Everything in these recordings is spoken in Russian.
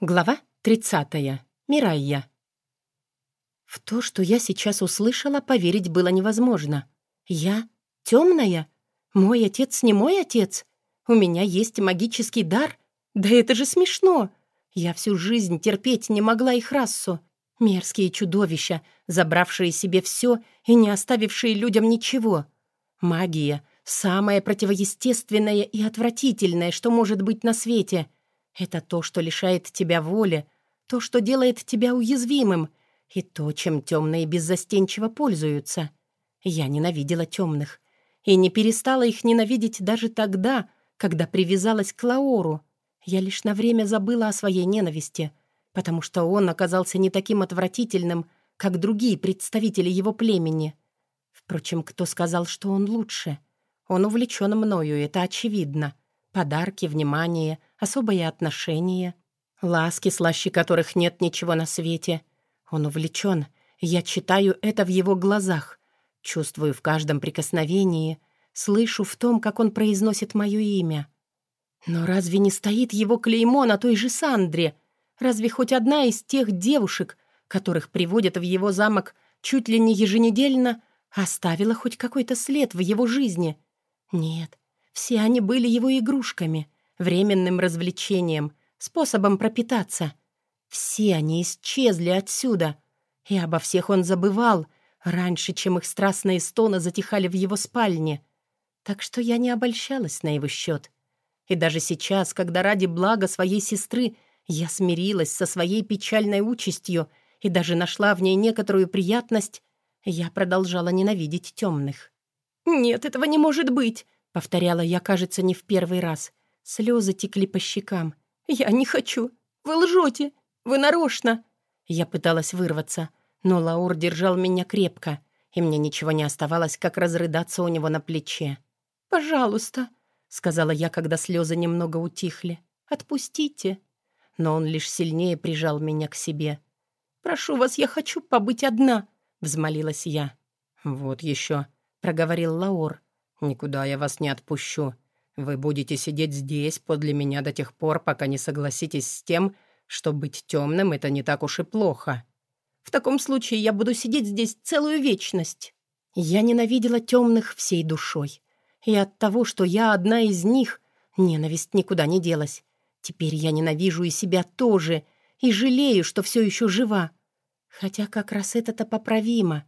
Глава 30. Мирайя. В то, что я сейчас услышала, поверить было невозможно. Я темная? Мой отец не мой отец? У меня есть магический дар? Да это же смешно! Я всю жизнь терпеть не могла их расу. Мерзкие чудовища, забравшие себе все и не оставившие людям ничего. Магия — самое противоестественное и отвратительное, что может быть на свете — это то, что лишает тебя воли, то, что делает тебя уязвимым, и то, чем темные беззастенчиво пользуются. Я ненавидела темных. И не перестала их ненавидеть даже тогда, когда привязалась к Лаору. Я лишь на время забыла о своей ненависти, потому что он оказался не таким отвратительным, как другие представители его племени. Впрочем, кто сказал, что он лучше? Он увлечен мною, это очевидно. Подарки, внимание, особое отношение, ласки, слаще которых нет ничего на свете. Он увлечен. Я читаю это в его глазах, чувствую в каждом прикосновении, слышу в том, как он произносит мое имя. Но разве не стоит его клеймо на той же Сандре? Разве хоть одна из тех девушек, которых приводят в его замок чуть ли не еженедельно, оставила хоть какой-то след в его жизни? Нет, все они были его игрушками, временным развлечением, способом пропитаться. Все они исчезли отсюда, и обо всех он забывал раньше, чем их страстные стоны затихали в его спальне. Так что я не обольщалась на его счет. И даже сейчас, когда ради блага своей сестры я смирилась со своей печальной участью и даже нашла в ней некоторую приятность, я продолжала ненавидеть темных. «Нет, этого не может быть!» — повторяла я, кажется, не в первый раз. Слезы текли по щекам. «Я не хочу! Вы лжете! Вы нарочно!» Я пыталась вырваться, но Лаур держал меня крепко, и мне ничего не оставалось, как разрыдаться у него на плече. «Пожалуйста», — сказала я, когда слезы немного утихли. «Отпустите». Но он лишь сильнее прижал меня к себе. «Прошу вас, я хочу побыть одна», — взмолилась я. «Вот еще», — проговорил Лаур. «Никуда я вас не отпущу. Вы будете сидеть здесь подле меня до тех пор, пока не согласитесь с тем, что быть темным — это не так уж и плохо. В таком случае я буду сидеть здесь целую вечность». Я ненавидела темных всей душой. И от того, что я одна из них, ненависть никуда не делась. Теперь я ненавижу и себя тоже, и жалею, что все еще жива. Хотя как раз это-то поправимо.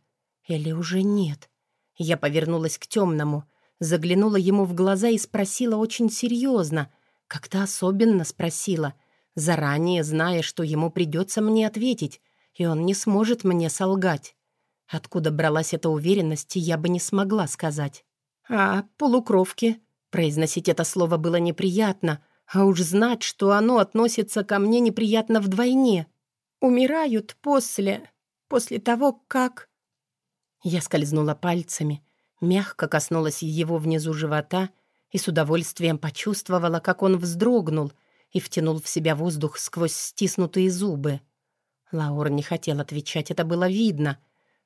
Или уже нет. Я повернулась к темному — заглянула ему в глаза и спросила очень серьезно, как-то особенно спросила, заранее зная, что ему придется мне ответить, и он не сможет мне солгать. Откуда бралась эта уверенность, я бы не смогла сказать. «А полукровки?» Произносить это слово было неприятно, а уж знать, что оно относится ко мне неприятно вдвойне. «Умирают после... после того, как...» Я скользнула пальцами, мягко коснулась его внизу живота и с удовольствием почувствовала, как он вздрогнул и втянул в себя воздух сквозь стиснутые зубы. Лаур не хотел отвечать, это было видно,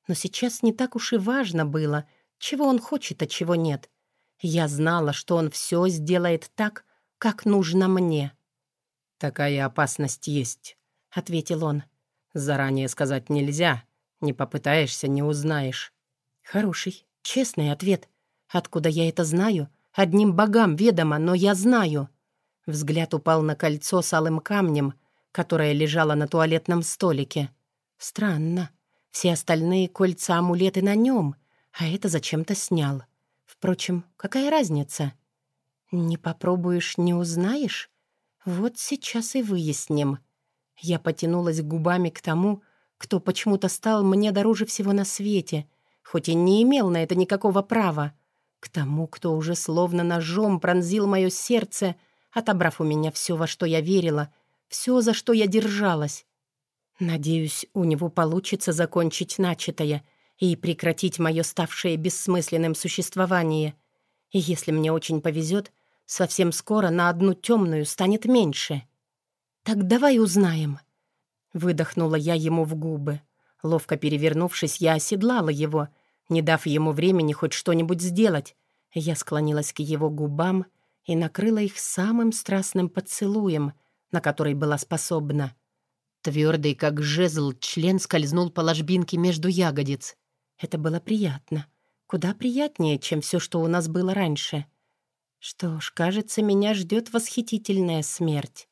но сейчас не так уж и важно было, чего он хочет, а чего нет. Я знала, что он все сделает так, как нужно мне. «Такая опасность есть», — ответил он. «Заранее сказать нельзя. Не попытаешься, не узнаешь». «Хороший, Честный ответ. Откуда я это знаю? Одним богам ведомо, но я знаю. Взгляд упал на кольцо с алым камнем, которое лежало на туалетном столике. Странно. Все остальные кольца-амулеты на нем, а это зачем-то снял. Впрочем, какая разница? Не попробуешь, не узнаешь? Вот сейчас и выясним. Я потянулась губами к тому, кто почему-то стал мне дороже всего на свете — хоть и не имел на это никакого права, к тому, кто уже словно ножом пронзил мое сердце, отобрав у меня все, во что я верила, все, за что я держалась. Надеюсь, у него получится закончить начатое и прекратить мое ставшее бессмысленным существование. И если мне очень повезет, совсем скоро на одну темную станет меньше. Так давай узнаем. Выдохнула я ему в губы. Ловко перевернувшись, я оседлала его, не дав ему времени хоть что-нибудь сделать. Я склонилась к его губам и накрыла их самым страстным поцелуем, на который была способна. Твердый, как жезл, член скользнул по ложбинке между ягодиц. Это было приятно. Куда приятнее, чем все, что у нас было раньше. Что ж, кажется, меня ждет восхитительная смерть.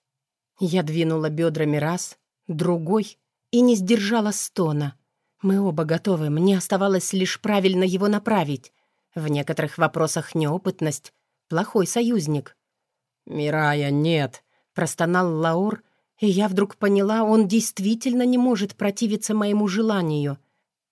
Я двинула бедрами раз, другой и не сдержала стона. Мы оба готовы, мне оставалось лишь правильно его направить. В некоторых вопросах неопытность — плохой союзник. «Мирая, нет!» — простонал Лаур, и я вдруг поняла, он действительно не может противиться моему желанию.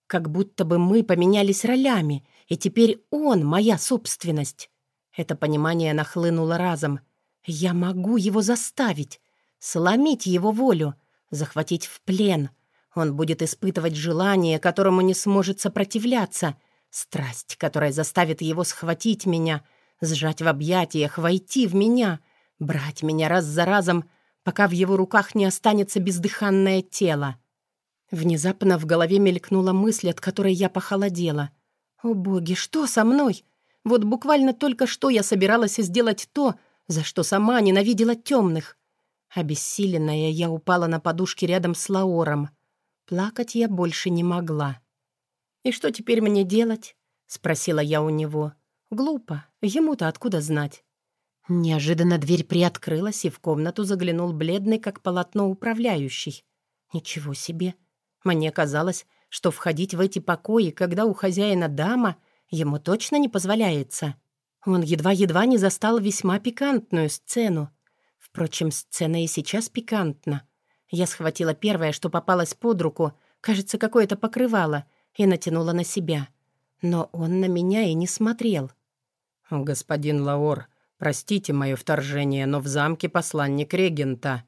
Как будто бы мы поменялись ролями, и теперь он — моя собственность. Это понимание нахлынуло разом. Я могу его заставить, сломить его волю, захватить в плен. Он будет испытывать желание, которому не сможет сопротивляться, страсть, которая заставит его схватить меня, сжать в объятиях, войти в меня, брать меня раз за разом — пока в его руках не останется бездыханное тело. Внезапно в голове мелькнула мысль, от которой я похолодела. «О боги, что со мной? Вот буквально только что я собиралась сделать то, за что сама ненавидела темных». Обессиленная, я упала на подушке рядом с Лаором. Плакать я больше не могла. «И что теперь мне делать?» — спросила я у него. «Глупо. Ему-то откуда знать?» Неожиданно дверь приоткрылась, и в комнату заглянул бледный, как полотно, управляющий. Ничего себе! Мне казалось, что входить в эти покои, когда у хозяина дама, ему точно не позволяется. Он едва-едва не застал весьма пикантную сцену. Впрочем, сцена и сейчас пикантна. Я схватила первое, что попалось под руку, кажется, какое-то покрывало, и натянула на себя. Но он на меня и не смотрел. «Господин Лаор, «Простите мое вторжение, но в замке посланник регента».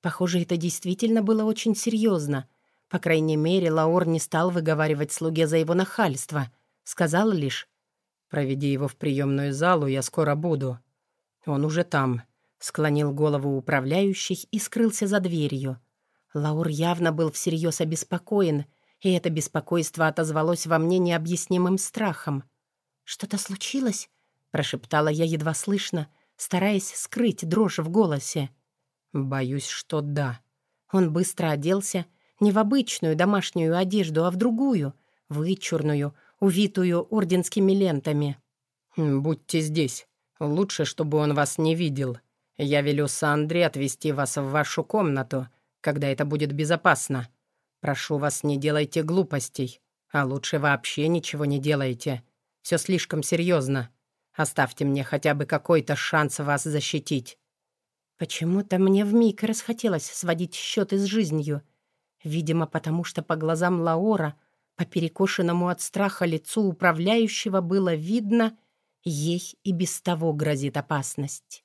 Похоже, это действительно было очень серьезно. По крайней мере, Лаор не стал выговаривать слуге за его нахальство. Сказал лишь, «Проведи его в приемную залу, я скоро буду». «Он уже там», — склонил голову управляющий и скрылся за дверью. Лаур явно был всерьез обеспокоен, и это беспокойство отозвалось во мне необъяснимым страхом. «Что-то случилось?» прошептала я едва слышно, стараясь скрыть дрожь в голосе. «Боюсь, что да». Он быстро оделся, не в обычную домашнюю одежду, а в другую, вычурную, увитую орденскими лентами. «Будьте здесь. Лучше, чтобы он вас не видел. Я велю Сандре отвезти вас в вашу комнату, когда это будет безопасно. Прошу вас, не делайте глупостей, а лучше вообще ничего не делайте. Все слишком серьезно. Оставьте мне хотя бы какой-то шанс вас защитить». Почему-то мне вмиг расхотелось сводить счеты с жизнью. Видимо, потому что по глазам Лаора, по перекошенному от страха лицу управляющего было видно, ей и без того грозит опасность.